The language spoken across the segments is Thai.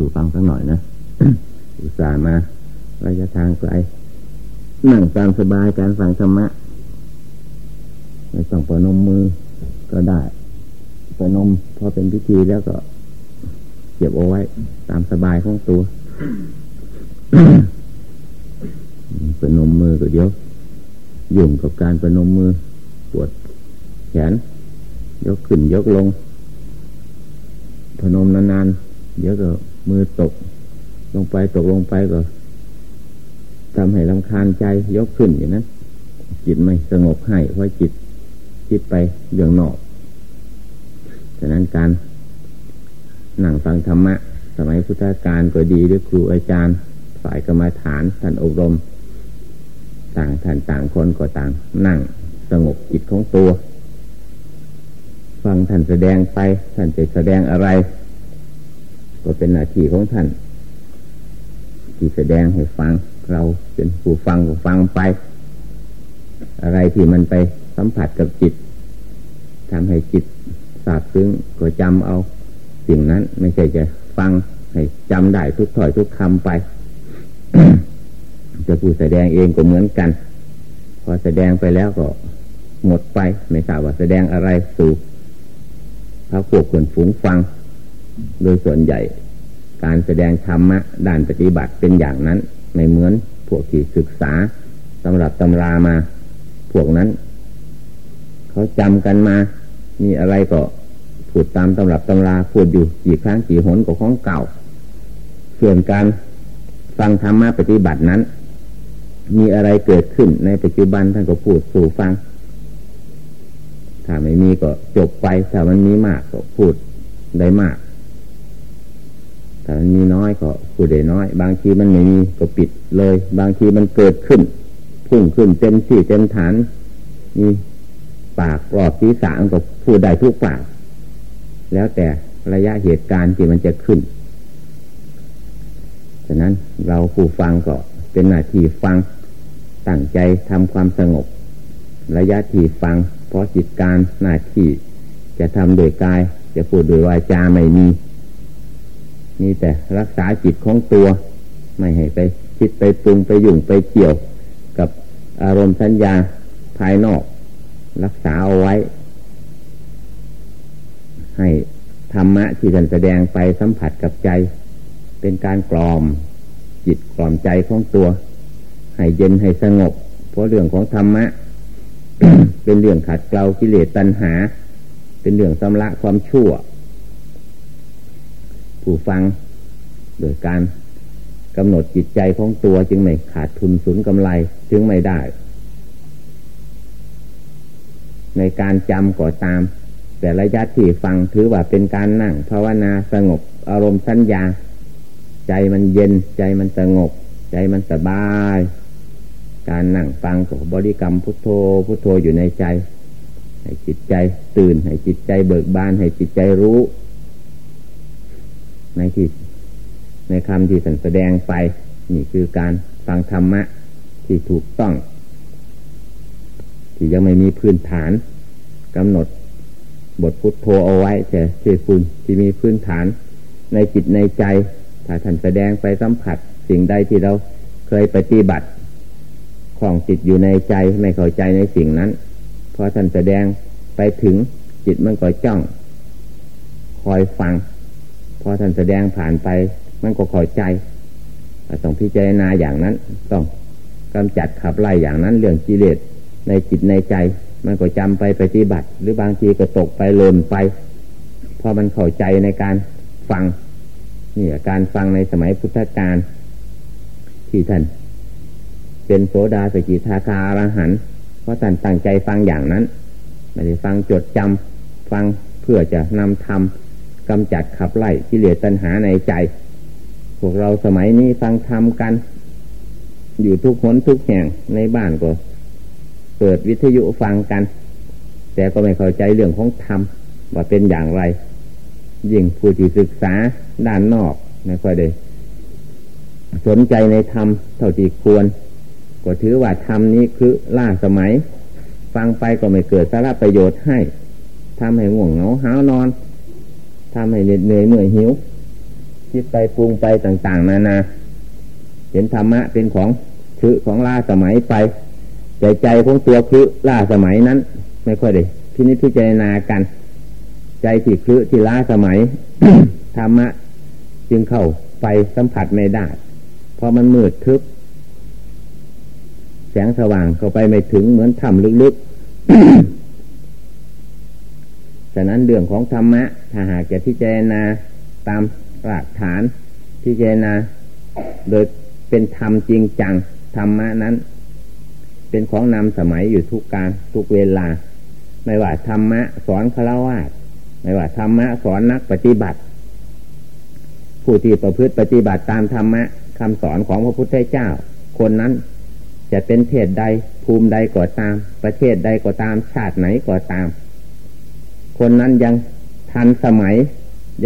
สู่ฟังสักหน่อยนะ อุตส่าห์มาระยะทางไกลนั่งตามสบายการฟังธรรมะไม่ต้องประนมมือก็ได้ประนมพอเป็นพิธีแล้วก็ เก็บเอาไว้ ตามสบายของตัวประนมมือก็เดี๋ยวยุ่งกับการประนมมือปวดแขน ยกขึ้นยกลงพนมนานๆเดี๋ยวก็ มือตก ลงไปตกลงไปก็ทำให้ลำคาญใจยกขึ้นอย่างนั้นจิตไม่สงบให้เพราะจิตคิดไปเรื่องนอกฉะนั้นการนั่งฟังธรรมะ สมัยพุทธกาลก็ดีด้วยครูอาจารย์ ฝ่ายกรรมาฐานท่านอบรม ต่างท่านต่างคนก็ต่าง นั่งสงบจิตของตัว ฟังท่านแสดงไป ท่านจะแสดงอะไร เป็นหน้าที่ของท่าน ที่แสดงให้ฟังเราเป็นผู้ฟังก็ฟังไป อะไรที่มันไปสัมผัสกับจิตทำให้จิตสาบซึ้งก็จำเอา สิ่งนั้นไม่ใช่จะฟังให้จำได้ทุกถ้อยทุกคำไป จะผู้แสดงเองก็เหมือนกัน พอแสดงไปแล้วก็หมดไป ไม่ทราบว่าแสดงอะไรสู่พระพวกคนฝูงฟัง โดยส่วนใหญ่ การแสดงธรรมะด่านปฏิบัติเป็นอย่างนั้น ไม่เหมือนพวกที่ศึกษาตำรับตำรามา พวกนั้น เขาจำกันมา มีอะไรก็พูดตามตำรับตำราพูดอยู่กี่ครั้งกี่หนก็ของเก่า ส่วนการฟังธรรมะปฏิบัตินั้น มีอะไรเกิดขึ้นในปัจจุบันท่านก็พูดสู่ฟัง ถ้าไม่มีก็จบไปถ้ามันมีมากก็พูดได้มาก มันมีน้อยก็พูดได้น้อย บางทีมันไม่มีก็ปิดเลย บางทีมันเกิดขึ้น พุ่งขึ้นเต็มที่เต็มฐานมีปากรอบศีรษะก็พูดได้ทุกปากแล้วแต่ระยะเหตุการณ์ที่มันจะขึ้นฉะนั้นเราผู้ฟังก็เป็นหน้าที่ฟังตั้งใจทำความสงบ ระยะที่ฟัง เพราะจิตการหน้าที่จะทำโดยกาย จะพูดโดยวาจาไม่มี มีแต่รักษาจิตของตัว ไม่ให้ไปคิดไปปรุงไปยุ่งไปเกี่ยว กับอารมณ์สัญญาภายนอก รักษาเอาไว้ ให้ธรรมะที่ท่านแสดงไปสัมผัสกับใจ เป็นการกล่อม จิตกล่อมใจของตัว ให้เย็นให้สงบ เพราะเรื่องของธรรมะ เป็นเรื่องขัดเกลากิเลสตัณหา เป็นเรื่องสำละความชั่ว ผู้ฟัง โดยการกำหนดจิตใจของตัวจึงไม่ขาดทุนสูญกำไรจึงไม่ได้ ในการจำก็ตาม แต่ระยะที่ฟังถือว่าเป็นการนั่งภาวนาสงบอารมณ์สัญญา ใจมันเย็นใจมันสงบ ใจมันสบาย การนั่งฟังก็บริกรรมพุทโธพุทโธอยู่ในใจ ให้จิตใจตื่น ให้จิตใจเบิกบาน ให้จิตใจรู้ ในที่ในคำที่สันแสดงไป นี่คือการฟังธรรมะที่ถูกต้อง ที่ยังไม่มีพื้นฐานกำหนดบทพุทโธเอาไว้แต่ที่คุณที่มีพื้นฐานในจิตในใจ ถ้าท่านแสดงไปสัมผัส สิ่งใดที่เราเคยปฏิบัติของจิตอยู่ในใจไม่เข้าใจในสิ่งนั้นพอท่านแสดงไปถึงจิตมันก็จ้อง คอยฟัง พอท่านแสดงผ่านไป มันก็เข้าใจต้องพิจารณาอย่างนั้น ต้องกำจัดขับไล่อย่างนั้น เรื่องกิเลสในจิตในใจ มันก็จำไปปฏิบัติ หรือบางทีก็ตกไปเลินไปพอมันเข้าใจในการฟังนี่การฟังในสมัยพุทธกาลที่ท่านเป็นโสดาสกิทาคาอรหันเพราะท่านตั้งใจฟังอย่างนั้นไม่ได้ฟังจดจำฟังเพื่อจะนำธรรม กำจัดขับไล่กิเลสตัณหาในใจ พวกเราสมัยนี้ฟังธรรมกัน อยู่ทุกหนทุกแห่งในบ้านก็เปิดวิทยุฟังกัน แต่ก็ไม่เข้าใจเรื่องของธรรมว่าเป็นอย่างไร ยิ่งผู้ที่ศึกษาด้านนอกไม่ค่อยได้สนใจในธรรมเท่าที่ควร ก็ถือว่าธรรมนี้คือล่าสมัย ฟังไปก็ไม่เกิดสาระประโยชน์ให้ทำให้ง่วงเหงาหานอน ทำให้เหนื่อยเมื่อยหิว คิดไปปรุงไปต่าง ๆ นานา เห็นธรรมะเป็นของคือของล่าสมัยไป ใจใจของตัวคือล่าสมัยนั้น ไม่ค่อยได้พินิจพิจารณากัน ใจที่คือที่ล่าสมัยธรรมะจึงเข้าไปสัมผัสไม่ได้ เพราะมันมืดทึบ แสงสว่างเข้าไปไม่ถึงเหมือนถ้ำลึกๆ ฉะนั้นเรื่องของธรรมะ ถ้าหากจะพิจารณาตามหลักฐานพิจารณาโดยเป็นธรรมจริงจังธรรมะนั้น เป็นของนำสมัยอยู่ทุกการทุกเวลา ไม่ว่าธรรมะสอนฆราวาสไม่ว่าธรรมะสอนนักปฏิบัติ ผู้ที่ประพฤติปฏิบัติตามธรรมะคำสอนของพระพุทธเจ้า คนนั้นจะเป็นเพศใดภูมิใดก็ตาม ประเทศใดก็ตามชาติไหนก็ตาม คนนั้นยังทันสมัย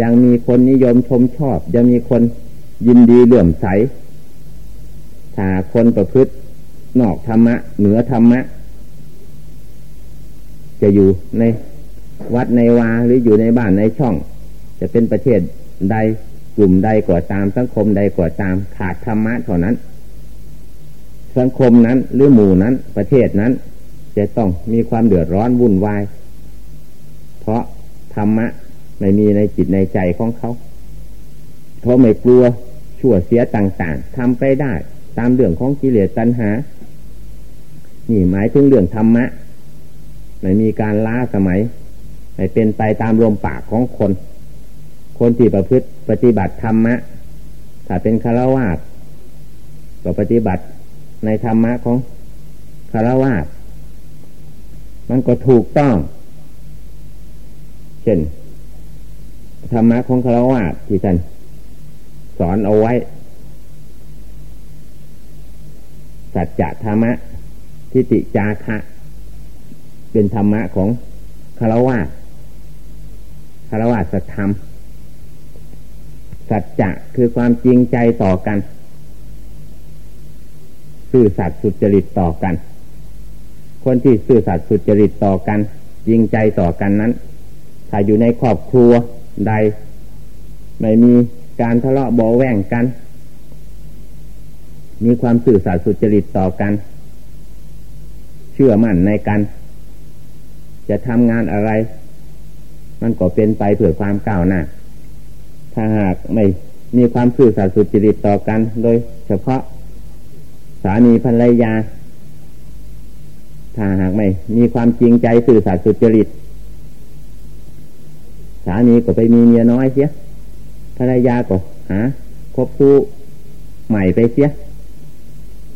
ยังมีคนนิยมชมชอบ ยังมีคนยินดีเหลื่อมใสถ้าคนประพฤตินอกธรรมะ เหนือธรรมะ จะอยู่ในวัดในวาหรืออยู่ในบ้านในช่อง จะเป็นประเทศใดกลุ่มใดก่อตามสังคมใดก่อตามขาดธรรมะเท่านั้น สังคมนั้นหรือหมู่นั้นประเทศนั้น จะต้องมีความเดือดร้อนวุ่นวาย เพราะธรรมะไม่มีในจิตในใจของเขาเพราะไม่กลัวชั่วเสียต่างๆทำไปได้ ตามเรื่องของกิเลสตัณหา นี่หมายถึงเรื่องธรรมะ ไม่มีการล้าสมัย ไม่เป็นไปตามลมปากของคน คนที่ประพฤติปฏิบัติธรรมะ ถ้าเป็นคารวะก็ปฏิบัติในธรรมะของคารวะมันก็ถูกต้อง เช่นธรรมะของคารวะที่ท่านสอนเอาไว้ สัจจะธรรมะทิฏฐิจาคะ เป็นธรรมะของคารวะคารวะสัจธรรม สัจจะคือความจริงใจต่อกันซื่อสัตย์สุจริตต่อกัน คนที่ซื่อสัตย์สุจริตต่อกัน จริงใจต่อกันนั้น ถ้าอยู่ในครอบครัวใด ไม่มีการทะเลาะเบาแว่งกัน มีความสื่อสารสุจริตต่อกัน เชื่อมั่นในกัน จะทำงานอะไร มันก็เป็นไปเพื่อความก้าวหน้า ถ้าหากไม่มีความสื่อสารสุจริตต่อกัน โดยเฉพาะสามีภรรยา ถ้าหากไม่ มีความจริงใจสื่อสารสุจริต สามีก็ไปมีเมียน้อยเสียภรรยาก็หาคบคู่ใหม่ไปเสีย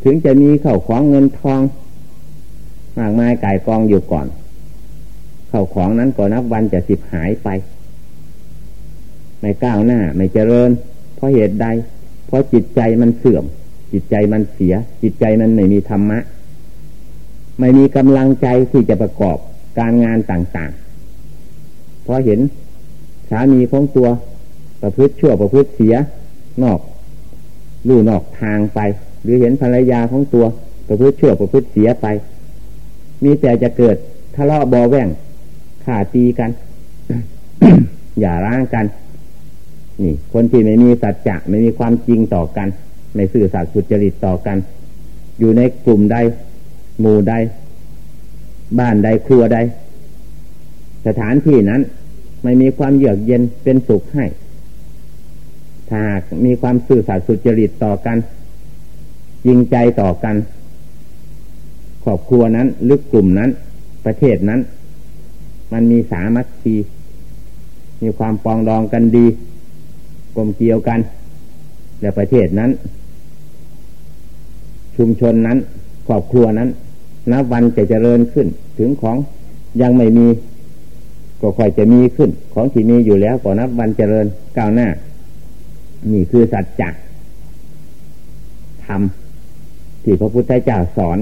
ถึงจะมีเข่าของเงินทองมากมายกายกองอยู่ก่อน เข่าของนั้นก็นับวันจะสิบหายไป ไม่ก้าวหน้าไม่เจริญ เพราะเหตุใด เพราะจิตใจมันเสื่อม จิตใจมันเสีย จิตใจมันไม่มีธรรมะ ไม่มีกำลังใจที่จะประกอบการงานต่างๆ เพราะเห็น สามีของตัว ประพฤติชั่วประพฤติเสีย นอกลู่นอกทางไป หรือเห็นภรรยาของตัว ประพฤติชั่วประพฤติเสียไป มีแต่จะเกิดทะเลาะบอแว่งข่าตีกัน อย่าร้างกัน นี่ คนที่ไม่มีสัจจะไม่มีความจริงต่อกัน ไม่สื่อสัตย์สุจริตต่อกัน อยู่ในกลุ่มใด หมู่ใด บ้านใดครัวใด สถานที่นั้น ไม่มีความเยือกเย็นเป็นสุขให้ ถ้ามีความสื่อสารสุจริตต่อกันจริงใจต่อกันครอบครัวนั้นลึกกลุ่มนั้น ประเทศนั้น มันมีสามัคคีมีความปองดองกันดีกลมเกี่ยวกัน และประเทศนั้น ชุมชนนั้นครอบครัวนั้นนับวันจะเจริญขึ้นถึงของยังไม่มี ก็ค่อยจะมีขึ้น ของที่มีอยู่แล้วก็นับวันเจริญก้าวหน้า นี่คือสัจจะธรรมที่พระพุทธเจ้าสอน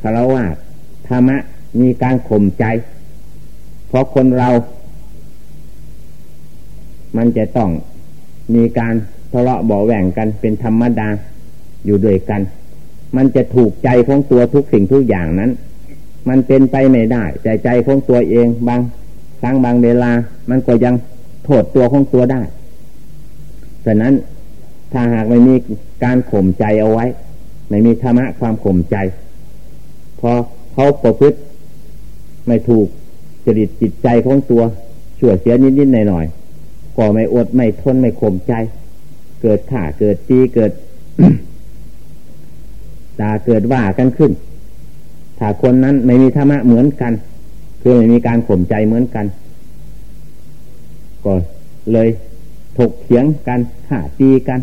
คารวะธรรมะมีการข่มใจ เพราะคนเรา มันจะต้องมีการทะเลาะเบาแหว่งกันเป็นธรรมดาอยู่ด้วยกัน มันจะถูกใจของตัวทุกสิ่งทุกอย่างนั้น มันเป็นไปไม่ได้ใจใจของตัวเองบาง ครั้งบางเวลามันก็ยังโทษตัวของตัวได้ฉะนั้นถ้าหากไม่มีการข่มใจเอาไว้ ไม่มีธรรมะความข่มใจ พอเขาประพฤติไม่ถูกจริตจิตใจของตัวชั่วเสียนิดๆหน่อยๆก็ไม่อดไม่ทนไม่ข่มใจ เกิดข่าเกิดตีเกิดตาเกิดว่ากันขึ้น ถ้าคนนั้นไม่มีธรรมะเหมือนกัน คือไม่มีการข่มใจเหมือนกัน ก็เลยถกเถียงกันข่าตีกัน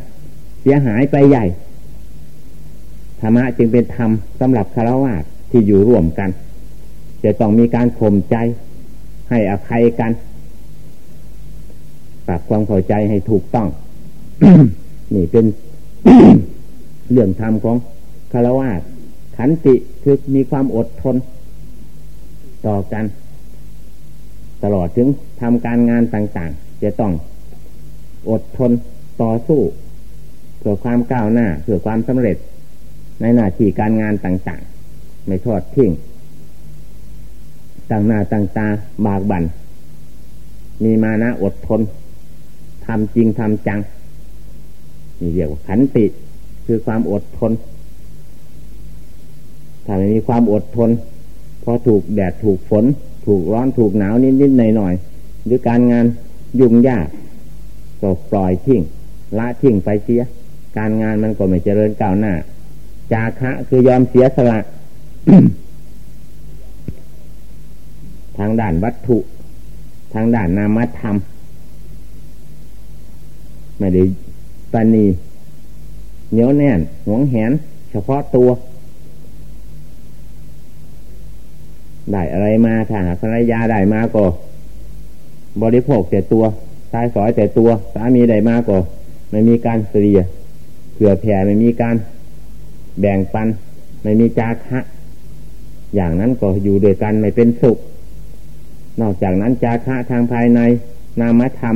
เสียหายไปใหญ่ธรรมะจึงเป็นธรรมสำหรับคารวะที่อยู่ร่วมกัน จะต้องมีการข่มใจ ให้อภัยกันปรับความเข้าใจให้ถูกต้อง นี่เป็นเรื่องธรรมของคารวะขันติคือมีความอดทน ต่อกัน ตลอดถึงทำการงานต่างๆ จะต้องอดทนต่อสู้เพื่อความก้าวหน้าเพื่อความสำเร็จ ในหน้าที่การงานต่างๆ ไม่ทอดทิ้งต่างหน้าต่างตาบากบัน่นมีมานะอดทนทำจริงทำจังนี่เรียกว่าขันติคือความอดทน ถ้าไม่มีความอดทน พอถูกแดดถูกฝน ถูกร้อนถูกหนาวนิดๆหน่อยๆหรือการงานยุ่งยากก็ปล่อยทิ้งละทิ้งไปเสีย การงานมันก็ไม่เจริญก้าวหน้า จาคะคือยอมเสียสละ ทางด้านวัตถุ ทางด้านนามธรรมไม่ได้ปณีเหนียวแน่นหวงแหน เฉพาะตัว ได้อะไรมาถ้าหากภรรยาได้มาก็บริโภคแต่ตัวตายสอยแต่ตัวสามีได้มาก็ไม่มีการเสียเผื่อแผ่ไม่มีการแบ่งปัน ไม่มีจาคะ อย่างนั้นก็อยู่ด้วยกันไม่เป็นสุข นอกจากนั้นจาคะทางภายในนามธรรม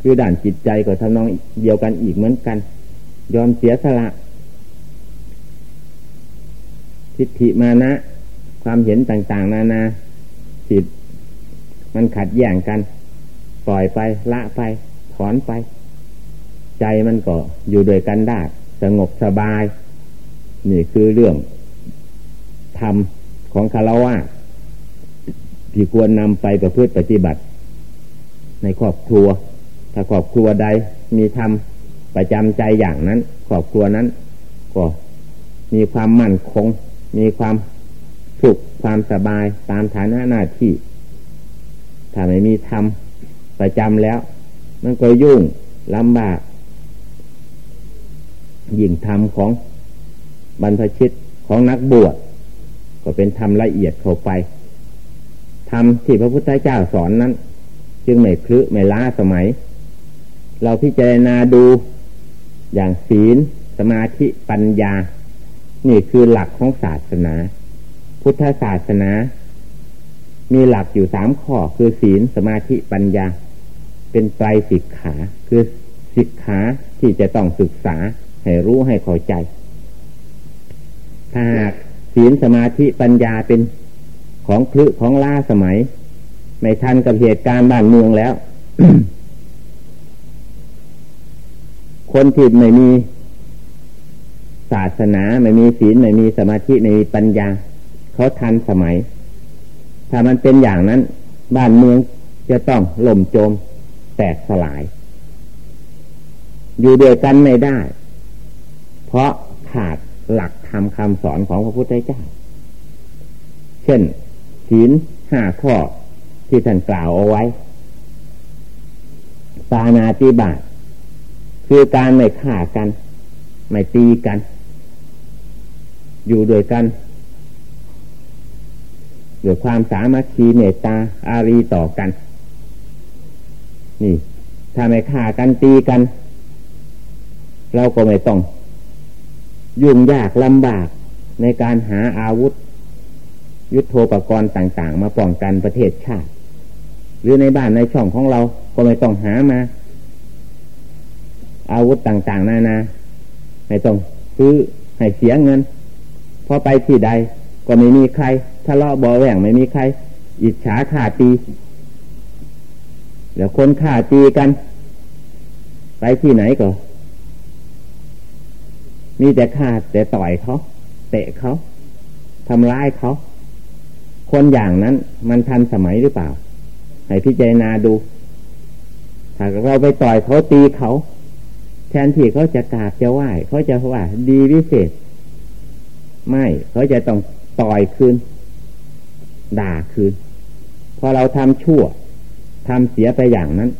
คือด่านจิตใจก็ทำนองเดียวกันอีกเหมือนกัน ยอมเสียสละ ทิฏฐิมานะ ความเห็นต่างๆ นานาจิตมันขัดแย้งกัน ปล่อยไปละไป ถอนไป ใจมันก็อยู่ด้วยกันได้ สงบสบาย นี่คือเรื่องธรรมของคารวะที่ควรนำไปประพฤติปฏิบัติ ในครอบครัว ถ้าครอบครัวใดมีธรรมประจำใจอย่างนั้น ครอบครัวนั้น ก็มีความมั่นคง มีความ สุขความสบายตามฐานะหน้าที่ ถ้าไม่มีธรรมประจำแล้ว มันก็ยุ่งลำบาก ยิ่งธรรมของบรรพชิตของนักบวชก็เป็นธรรมละเอียดเข้าไปธรรมที่พระพุทธเจ้าสอนนั้น จึงไม่คลืไม่ล้าสมัย เราพิจารณาดูอย่างศีล สมาธิปัญญา นี่คือหลักของศาสนา พุทธศาสนา มีหลักอยู่สามข้อ คือศีลสมาธิปัญญา เป็นไตรสิกขา คือสิกขาที่จะต้องศึกษา ให้รู้ให้เข้าใจ ถ้าหากศีลสมาธิปัญญาเป็นของพลึของล่าสมัย ไม่ทันกับเหตุการณ์บ้านเมืองแล้ว คนที่ไม่มีศาสนาไม่มีศีลไม่มีสมาธิไม่มีปัญญา เขาทันสมัย ถ้ามันเป็นอย่างนั้น บ้านเมืองจะต้องล่มจม แตกสลาย อยู่เดียวกันไม่ได้ เพราะขาดหลักธรรมคำสอนของพระพุทธเจ้า เช่นศีลห้าข้อที่ท่านกล่าวเอาไว้ ปานาติบาตคือการไม่ฆ่ากัน ไม่ตีกัน อยู่ด้วยกัน ด้วยความสามัคคีเมตตาอารีต่อกัน นี่ ถ้าไม่ฆ่ากันตีกัน เราก็ไม่ต้อง ยุ่งยากลำบากในการหาอาวุธ ยุทโธปกรณ์ต่าง ๆ มาป้องกันประเทศชาติ หรือในบ้านในช่องของเราก็ไม่ต้องหามา อาวุธต่าง ๆ นานาไม่ต้องซื้อให้เสียเงินพอไปที่ใดก็ไม่มีใคร ทะเลาะบอแหว่งไม่มีใคร อิจฉาข่าตีเดี๋ยวคนข่าตีกัน ไปที่ไหนก็มีแต่ฆ่าแต่ต่อยเขาเตะเขาทำร้ายเขา คนอย่างนั้นมันทันสมัยหรือเปล่า ให้พิจารณาดู ถ้าเราไปต่อยเขาตีเขา แทนที่เขาจะกราบจะไหว้เขาจะว่า ดีวิเศษ ไม่เขาจะต้องต่อยคืน ด่าคืน พอเราทำชั่วทำเสียไปอย่างนั้น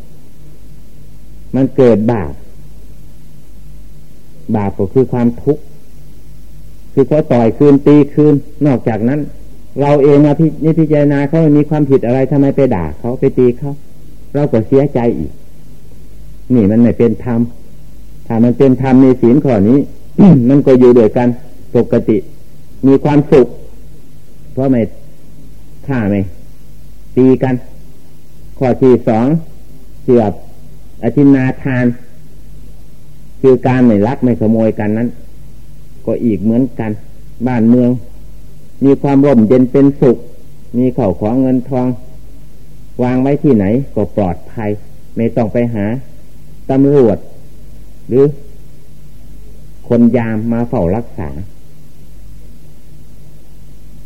มันเกิดบาป บาปก็คือความทุกข์ คือเขาต่อยคืนตีคืน นอกจากนั้น เราเองมาพินิพิจารณาเขามีความผิดอะไรทำไมไปด่าเขาไปตีเขาเราก็เสียใจอีก นี่มันไม่เป็นธรรม ถ้ามันเป็นธรรมในศีลข้อนี้ มันก็อยู่ด้วยกันปกติ มีความสุข เพราะไม่ ฆ่าไม่ตีกัน ข้อที่สองเกี่ยวกับอธินาทาน คือการไม่ลักไม่ขโมยกันนั้น ก็อีกเหมือนกัน บ้านเมือง มีความร่มเย็นเป็นสุข มีเข่าของเงินทอง วางไว้ที่ไหนก็ปลอดภัย ไม่ต้องไปหาตำรวจ หรือ คนยามมาเฝ้ารักษา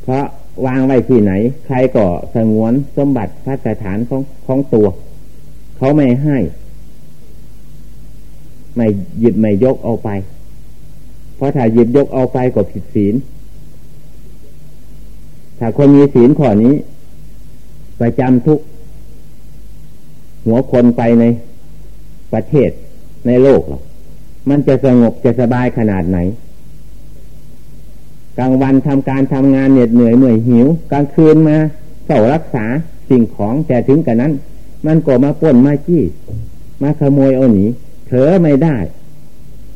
เพราะ วางไว้ที่ไหน ใครก็สงวนสมบัติพระสถานของของตัว เขาไม่ให้ ไม่หยิบไม่ยกเอาไป เพราะถ้าหยิบยกเอาไปก็ผิดศีล ถ้าคนมีศีลข้อนี้ประจำทุก หัวคนไปในประเทศในโลกหรอมันจะสงบจะสบายขนาดไหน กลางวันทำการทำงานเหน็ดเหนื่อยเหนื่อยหิว กลางคืนมาเฝ้ารักษาสิ่งของแต่ถึงกันนั้น มันก็มาป้นมาจี้มาขโมยเอาหนีเผลอไม่ได้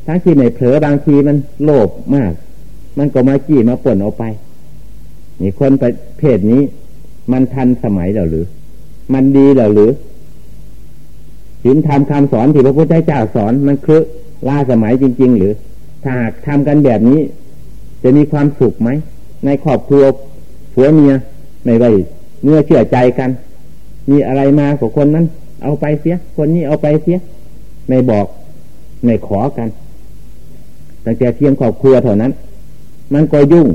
ทั้งที่ไม่เผลอบางทีมันโลภมาก มันก็มาจี้มาป่นเอาไป นี่คนประเภทนี้ มันทันสมัยหรือ มันดีหรือศีลธรรมคำสอนที่พระพุทธเจ้าสอนมันคือล่าสมัยจริง ๆ หรือถ้าหากทำกันแบบนี้ จะมีความสุขไหม ในครอบครัวผัวเมียไม่ไว้เมื่อเชื่อใจกัน มีอะไรมาของคนนั้น เอาไปเสีย คนนี้เอาไปเสีย ไม่บอกไม่ขอกันตั้งแต่เพียงครอบครัวเท่านั้น มันก็ยุ่ง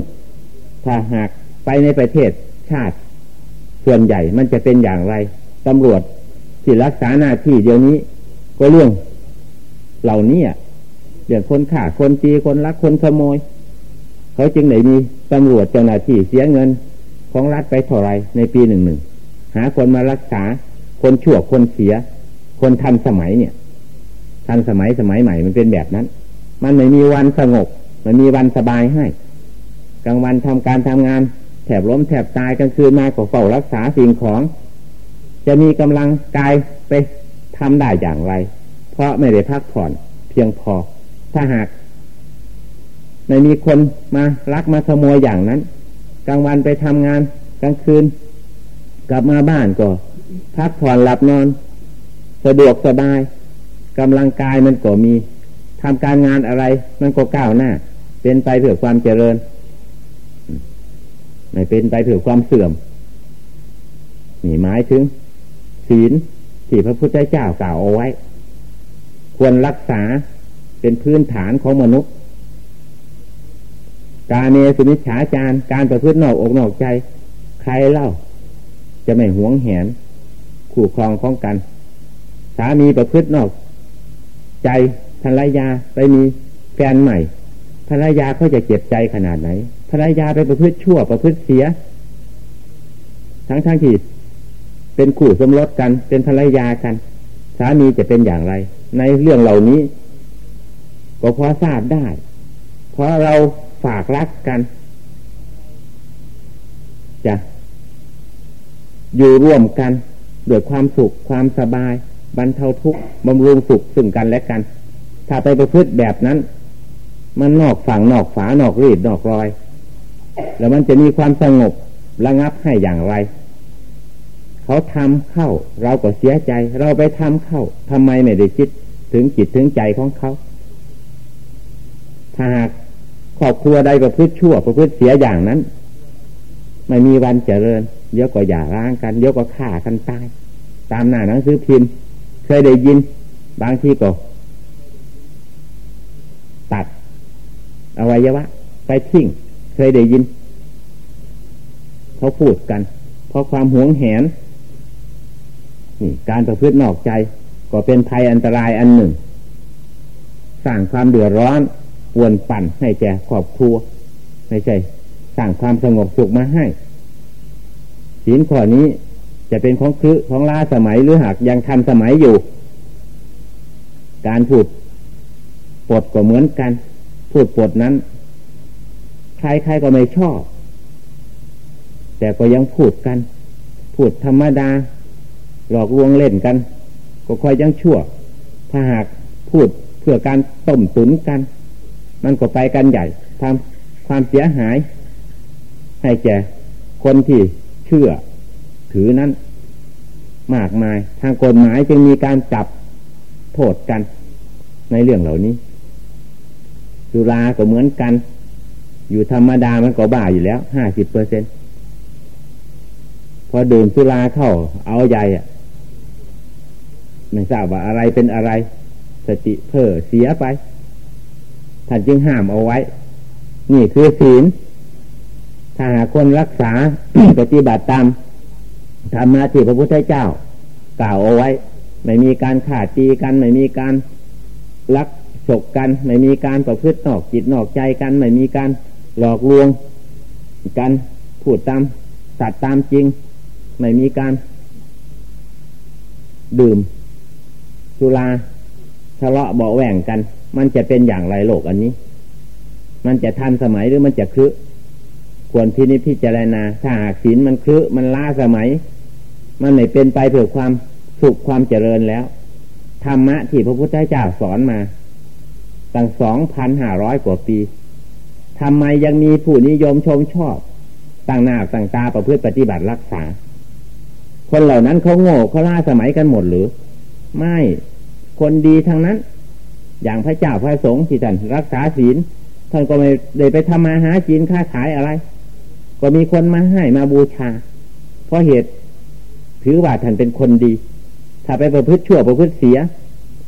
ถ้าหากไปในประเทศชาติ ส่วนใหญ่มันจะเป็นอย่างไรตำรวจที่รักษาหน้าที่เดี๋ยวนี้ ก็เรื่องเหล่านี้เรื่องคนฆ่าคนตีคนรักคนขโมย เขาจึงไหนมีตำรวจเจ้าหน้าที่เสียเงินของรัฐไปเท่าไรในปีหนึ่งหนึ่งหาคนมารักษาคนชั่วคนเสีย คนทันสมัยเนี่ย ทันสมัยสมัยใหม่มันเป็นแบบนั้น มันไม่มีวันสงบมันมีวันสบายให้กลางวันทำการทำงาน แถบล้มแถบตายกลางคืนมาก็เฝ้ารักษาสิ่งของ จะมีกำลังกายไปทำได้อย่างไร เพราะไม่ได้พักผ่อนเพียงพอ ถ้าหาก ไม่มีคนมาลักมาขโมยอย่างนั้น กลางวันไปทำงาน กลางคืน กลับมาบ้านก็พักผ่อนหลับนอน สะดวกสบายกำลังกายมันก็มีทำการงานอะไรมันก็ก้าวหน้า เป็นไปเพื่อความเจริญ ไม่เป็นไปเพื่อความเสื่อมนี่หมายถึง ศีลที่พระพุทธเจ้ากล่าวเอาไว้ ควรรักษาเป็นพื้นฐานของมนุษย์ การเนสุนิฉาจารการประพฤตินอกอกนอกใจ ใครเล่า จะไม่หวงแหนคู่ครองของกัน สามีประพฤตินอก ใจภรรยาไปมีแฟนใหม่ภรรยาเขาจะเจ็บใจขนาดไหนภรรยาไปประพฤติชั่วประพฤติเสีย ทั้งทั้งที่เป็นคู่สมรสกัน เป็นภรรยากัน สามีจะเป็นอย่างไร ในเรื่องเหล่านี้ ก็พอทราบได้ เพราะเรา ฝากรักกัน จะอยู่ร่วมกันด้วยความสุขความสบายบรรเทาทุกข์บำรุงสุขซึ่งกันและกัน ถ้าไปประพฤติแบบนั้น มันนอกฝั่งนอกฝานอกรีดนอกรอย แล้วมันจะมีความสงบระงับให้อย่างไร เขาทำเข้า เราก็เสียใจ เราไปทำเข้าทำไมไม่ได้คิดถึงจิตถึงใจของเขาถ้าหาก รอบครัวใดประพฤติชั่วประพฤติเสียอย่างนั้น ไม่มีวันเจริญเดี๋ยวก็อย่าร้างกันเดี๋ยวก็ฆ่ากันตายตามหน้าหนังสือพิมพ์ เคยได้ยิน บางทีก็ตัดอวัยวะ ไปทิ้งเคยได้ยินเขาพูดกัน เพราะความหวงแหนนี่การประพฤตินอกใจ ก็เป็นภัยอันตรายอันหนึ่งสร้างความเดือดร้อน วนปั่นให้แก่ครอบครัวไม่ใช่สร้างความสงบสุขมาให้ศีลข้อนี้จะเป็นของคือของล้าสมัยหรือหากยังทันสมัยอยู่ การพูดปดก็เหมือนกัน พูดปดนั้น ใครๆก็ไม่ชอบ แต่ก็ยังพูดกัน พูดธรรมดา หลอกลวงเล่นกัน ก็ค่อยยังชั่ว ถ้าหากพูดเพื่อการต้มตุนกัน มันก็ไปกันใหญ่ทำความเสียหาย ให้แก่คนที่เชื่อ ถือนั้น มากมาย ทางกฎหมายจึงมีการจับโทษกัน ในเรื่องเหล่านี้สุราก็เหมือนกัน อยู่ธรรมดามันก็บ้าอยู่แล้วห้าสิบเปอร์เซ็นพอดื่มสุราเข้าเอาใหญ่อะไม่ทราบว่าอะไรเป็นอะไร สติเพ้อเสียไป ท่านจึงห้ามเอาไว้ นี่คือศีล ถ้าหากคนรักษาปฏิบัติตามธรรมะที่พระพุทธเจ้ากล่าวเอาไว้ ไม่มีการขาดตีกัน ไม่มีการลักฉกกัน ไม่มีการประพฤตินอกจิตนอกใจกัน ไม่มีการหลอกลวงกันพูดตามสัตว์ตามจริง ไม่มีการดื่มสุรา ทะเลาะเบาแหว่งกัน มันจะเป็นอย่างไรโลกอันนี้ มันจะทันสมัยหรือมันจะคือควรที่นี้พิจารณาถ้าหากศีลมันคือมันล้าสมัย มันไม่เป็นไปเพื่อความสุขความเจริญแล้วธรรมะที่พระพุทธเจ้าสอนมา ตั้งสองพันห้าร้อยกว่าปีทำไมยังมีผู้นิยมชมชอบต่างหน้าต่างตาประพฤติปฏิบัติรักษา คนเหล่านั้นเขาโง่เขาล่าสมัยกันหมดหรือ ไม่ คนดีทั้งนั้น อย่างพระเจ้าพระสงฆ์ที่ท่านรักษาศีลท่านก็ไม่ได้ไปทำมาหาจินค้าขายอะไร ก็มีคนมาให้มาบูชา เพราะเหตุถือว่าท่านเป็นคนดี ถ้าไปประพฤติชั่วประพฤติเสีย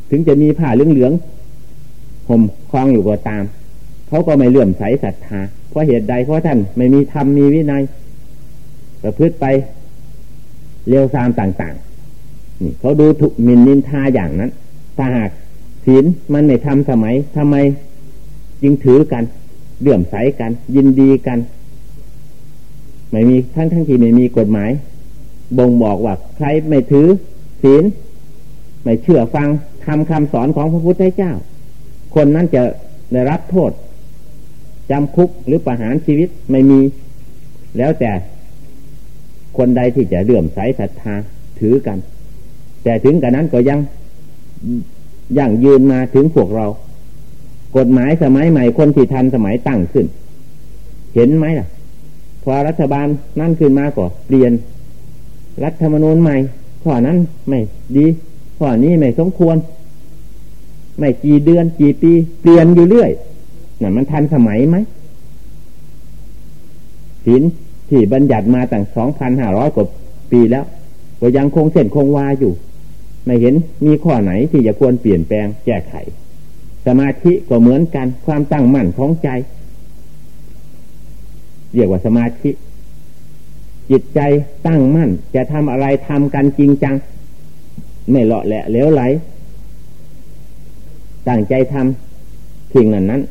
ถึงจะมีผ้าเหลืองๆห่มคลองอยู่ก็ตาม เขาก็ไม่เลื่อมใสศรัทธา เพราะเหตุใดเพราะท่านไม่มีธรรมมีวินัย ประพฤติไปเร็วซามต่างๆนี่เขาดูถูกมินนินทาอย่างนั้น ถ้าหากศีลมันไม่ทำสมัยทำไมจึงถือกันเลื่อมใสกัน ยินดีกัน ไม่มีทั้งทั้งที่ไม่มีกฎหมาย บ่งบอกว่าใครไม่ถือศีลไม่เชื่อฟังทำคำสอนของพระพุทธเจ้า คนนั้นจะได้รับโทษจำคุกหรือประหารชีวิตไม่มี แล้วแต่คนใดที่จะเลื่อมใสศรัทธาถือกัน แต่ถึงกันนั้นก็ยัง ยังยืนมาถึงพวกเรา กฎหมายสมัยใหม่คนที่ทันสมัยตั้งขึ้น เห็นไหมล่ะ พอรัฐบาลนั่นขึ้นมาก็เปลี่ยน รัฐธรรมนูญใหม่ข้อนั้นไม่ดีข้อนี้ไม่สมควร ไม่กี่เดือนกี่ปีเปลี่ยนอยู่เรื่อยนั่นมันทันสมัยไหมศีลที่บัญญัติมาตั้งสองพันห้าร้อยกว่าปีแล้ว ก็ยังคงเส้นคงวาอยู่ ไม่เห็นมีข้อไหนที่จะควรเปลี่ยนแปลงแก้ไข สมาธิก็เหมือนกันความตั้งมั่นของใจ เรียกว่าสมาธิ จิตใจตั้งมั่น จะทำอะไรทำกันจริงจัง ไม่เลาะแหละเลี้ยวไหลตั้งใจทำสิ่งนั้นนั้น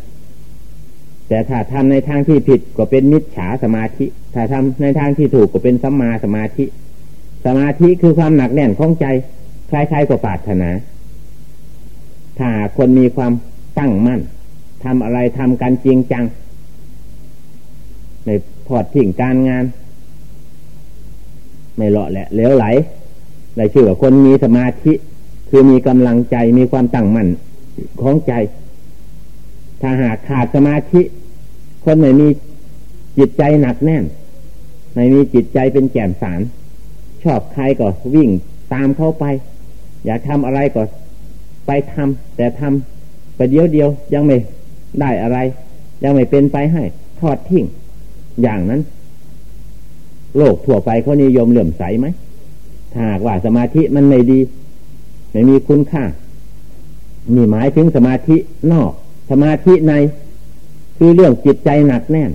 แต่ถ้าทำในทางที่ผิดก็เป็นมิจฉาสมาธิ ถ้าทำในทางที่ถูกก็เป็นสัมมาสมาธิ สมาธิคือความหนักแน่นของใจ คล้ายๆกับปาถนาถ้าคนมีความตั้งมั่นทำอะไรทำกันจริงจังในพอดทิ้งการงาน ไม่เลาะแหละเลี้ยวไหลได้ชื่อว่าคนมีสมาธิ คือมีกำลังใจมีความตั้งมั่นของใจ ถ้าหากขาดสมาธิ คนไม่มีจิตใจหนักแน่น ไม่มีจิตใจเป็นแก่นสาร ชอบใครก็วิ่งตามเข้าไป อยากทำอะไรก็ไปทำแต่ทำไปเดียวเดียวยังไม่ได้อะไร ยังไม่เป็นไปให้ ทอดทิ้งอย่างนั้น โลกทั่วไปเขานิยมเหลื่อมใสไหมถ้าว่าสมาธิมันไม่ดี ไม่มีคุณค่ามีหมายถึงสมาธินอก สมาธิใน คือเรื่องจิตใจหนักแน่น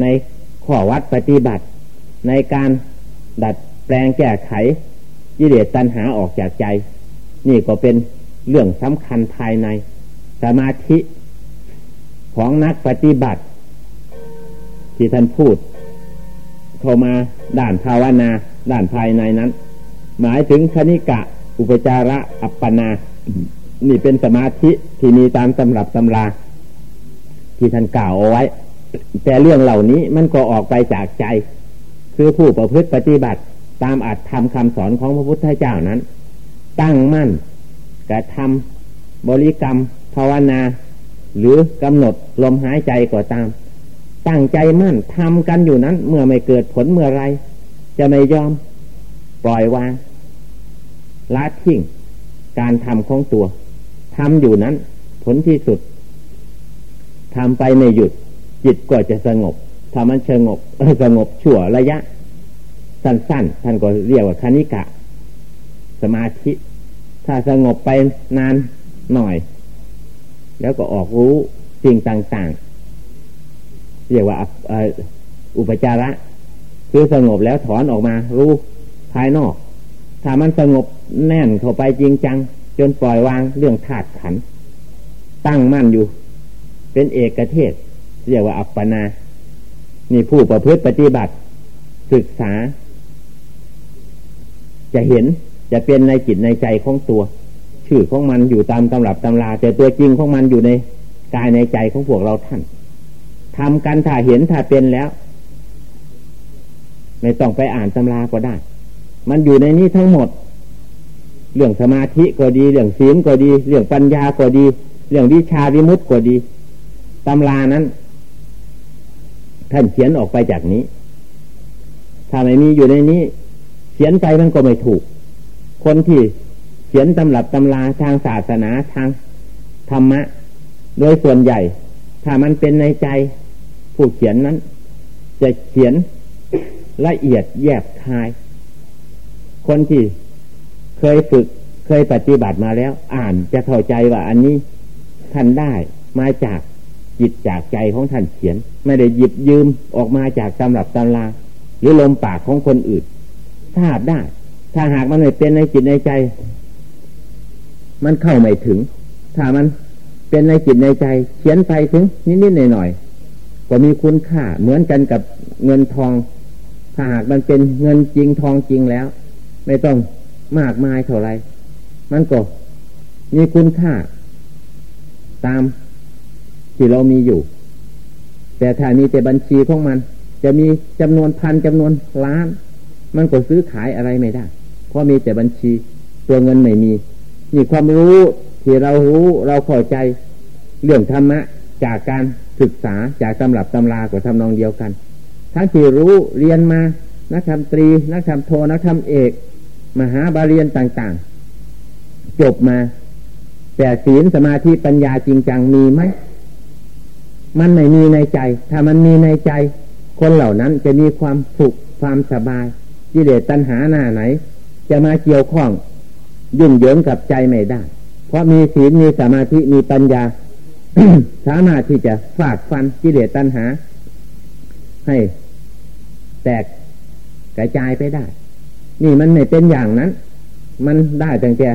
ในข้อวัดปฏิบัติ ในการดัด แปลงแก้ไขยิเดตัณหาออกจากใจ นี่ก็เป็นเรื่องสำคัญภายใน สมาธิของนักปฏิบัติ ที่ท่านพูด เข้ามาด่านภาวนาด่านภายในนั้น หมายถึงคณิกะ อุปจาระอัปปนา นี่เป็นสมาธิที่มีตามตำรับตำรา ที่ท่านกล่าวเอาไว้ แต่เรื่องเหล่านี้มันก็ออกไปจากใจ คือผู้ประพฤติปฏิบัติ ตามอัตธรรมคำสอนของพระพุทธเจ้านั้น ตั้งมั่นกระทำบริกรรม ภาวนา หรือกำหนดลมหายใจก็ตาม ตั้งใจมั่นทำกันอยู่นั้น เมื่อไม่เกิดผลเมื่อไร จะไม่ยอมปล่อยวางละทิ้งการทำของตัวทำอยู่นั้น ผลที่สุดทำไปไม่หยุด จิตก็จะสงบถ้ามันสงบสงบชั่วระยะ สั้นๆท่านก็เรียกว่าคณิกะ สมาธิ ถ้าสงบไปนานหน่อย แล้วก็ออกรู้สิ่งต่างๆ เรียกว่าอุปจาระ คือสงบแล้วถอนออกมา รู้ภายนอก ถ้ามันสงบแน่นเข้าไปจริงจัง จนปล่อยวางเรื่องธาตุขัน ตั้งมั่นอยู่ เป็นเอกเทศ เรียกว่าอัปปนา นี่ผู้ประพฤติปฏิบัติ ศึกษา จะเห็นจะเป็นในจิตในใจของตัว ชื่อของมันอยู่ตามตำรับตำรา แต่ตัวจริงของมันอยู่ในกายในใจของพวกเราท่านทำกันถ้าเห็นถ้าเป็นแล้ว ไม่ต้องไปอ่านตำราก็ได้ มันอยู่ในนี้ทั้งหมด เรื่องสมาธิก็ดี เรื่องศีลก็ดี เรื่องปัญญาก็ดี เรื่องวิชาวิมุตติก็ดีตำรานั้น ท่านเขียนออกไปจากนี้ ถ้าไม่มีอยู่ในนี้ เขียนไปมันก็ไม่ถูก คนที่เขียนตำรับตำราทางศาสนาทางธรรมะ โดยส่วนใหญ่ ถ้ามันเป็นในใจ ผู้เขียนนั้น จะเขียนละเอียดแยบคาย คนที่เคยฝึกเคยปฏิบัติมาแล้ว อ่านจะเข้าใจว่าอันนี้ท่านได้มาจากจิตจากใจของท่านเขียน ไม่ได้หยิบยืมออกมาจากตำรับตำราหรือลมปากของคนอื่น ทราบได้ ถ้าหากมันไม่เป็นในจิตในใจ มันเข้าไม่ถึง ถ้ามันเป็นในจิตในใจ เขียนไปถึง นิดๆหน่อยๆก็มีคุณค่าเหมือนกันกับเงินทอง ถ้าหากมันเป็นเงินจริงทองจริงแล้ว ไม่ต้องมากมายเท่าไรมันก็มีคุณค่า ตามที่เรามีอยู่ แต่ถ้ามีแต่บัญชีของมัน จะมีจำนวนพันจำนวนล้าน มันก็ซื้อขายอะไรไม่ได้ เพราะมีแต่บัญชีตัวเงินไม่มี นี่ความรู้ที่เรารู้เราเข้าใจเรื่องธรรมะ จากการศึกษาจากตำรับตำรากับทำนองเดียวกัน ทั้งที่รู้เรียนมานักธรรมตรี นักธรรมโทนักธรรมเอก มหาบาเรียนต่างๆ จบมา แต่ศีลสมาธิปัญญาจริงจังมีไหมมันไม่มีในใจ ถ้ามันมีในใจ คนเหล่านั้นจะมีความสุขความสบาย กิเลสตัณหาหน้าไหน จะมาเกี่ยวข้อง ยุ่งเหยิงกับใจไม่ได้ เพราะมีศีลมีสมาธิมีปัญญา สามารถที่จะฝากฟันกิเลสตัณหา ให้แตกกระจายไปได้ นี่มันไม่เป็นอย่างนั้น มันได้แต่แก่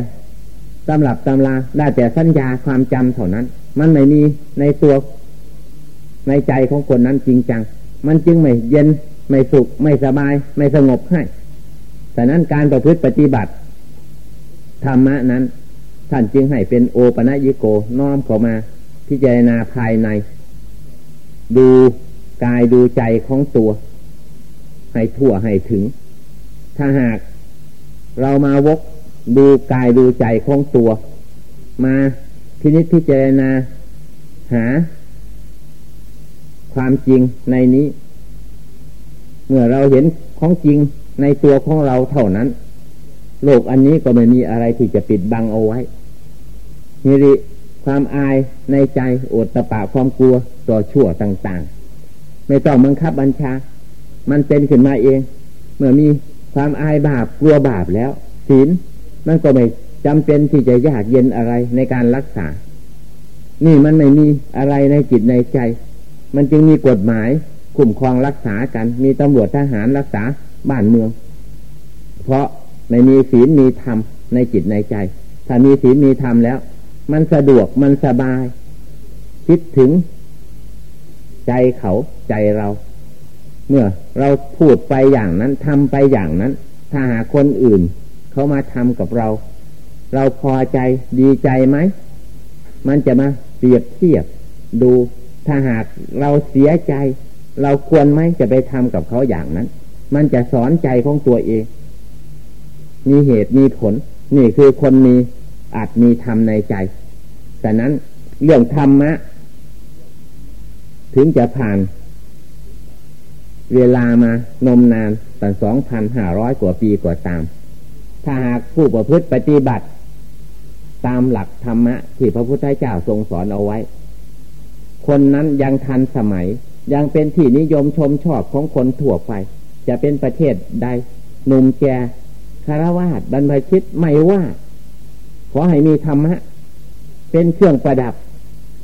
ตำรับตำราได้แต่สัญญาความจำเท่านั้น มันไม่มีในตัวในใจของคนนั้นจริงจัง มันจึงไม่เย็น ไม่สุขไม่สบาย ไม่สงบให้แต่นั้นการประพฤติปฏิบัติธรรมะนั้น ท่านจึงให้เป็นโอปะยิโกน้อมเข้ามา พิจารณาภายใน ดูกายดูใจของตัว ให้ทั่วให้ถึง ถ้าหากเรามาวกดูกายดูใจของตัว มาพินิจพิจารณาหา ความจริงในนี้ เมื่อเราเห็นของจริงในตัวของเราเท่านั้น โลกอันนี้ก็ไม่มีอะไรที่จะปิดบังเอาไว้นิริความอายในใจอดตะปะความกลัวต่อชั่วต่าง ๆ ไม่ต้องบังคับบัญชา มันเป็นขึ้นมาเอง เมื่อมีความอายบาปกลัวบาปแล้วศีลมันก็ไม่จำเป็นที่จะยากเย็นอะไรในการรักษา นี่มันไม่มีอะไรในจิตในใจ มันจึงมีกฎหมาย คุ้มครองรักษากัน มีตำรวจทหารรักษาบ้านเมือง เพราะไม่มีศีลมีธรรมในจิตในใจ ถ้ามีศีลมีธรรมแล้ว มันสะดวกมันสบาย คิดถึง ใจเขาใจเรา เมื่อเราพูดไปอย่างนั้นทำไปอย่างนั้น ถ้าหาคนอื่น เขามาทำกับเรา เราพอใจดีใจไหม มันจะมาเปรียบเทียบดูถ้าหากเราเสียใจ เราควรไหมจะไปทำกับเขาอย่างนั้น มันจะสอนใจของตัวเอง มีเหตุมีผล นี่คือคนมีอาจมีธรรมในใจแต่นั้นเรื่องธรรมะ ถึงจะผ่าน เวลามานมนานตั้งสองพันห้าร้อยกว่าปีกว่าตาม ถ้าหากผู้ประพฤติปฏิบัติ ตามหลักธรรมะ ที่พระพุทธเจ้าทรงสอนเอาไว้ คนนั้นยังทันสมัย ยังเป็นที่นิยมชมชอบของคนทั่วไป จะเป็นประเทศใดหนุ่มแกคารวาสบรรพชิตไม่ว่า ขอให้มีธรรมะ เป็นเครื่องประดับ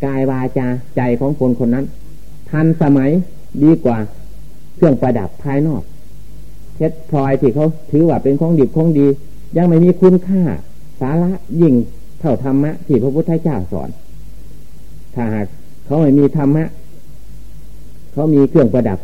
กายวาจาใจของคนคนนั้น ทันสมัยดีกว่า เครื่องประดับภายนอกเพชรพลอยที่เขาถือว่าเป็นของดีของดี ยังไม่มีคุณค่า สาระยิ่งเท่าธรรมะที่พระพุทธเจ้าสอน ถ้าหากเขาไม่มีธรรมะ เขามีเครื่องประดับ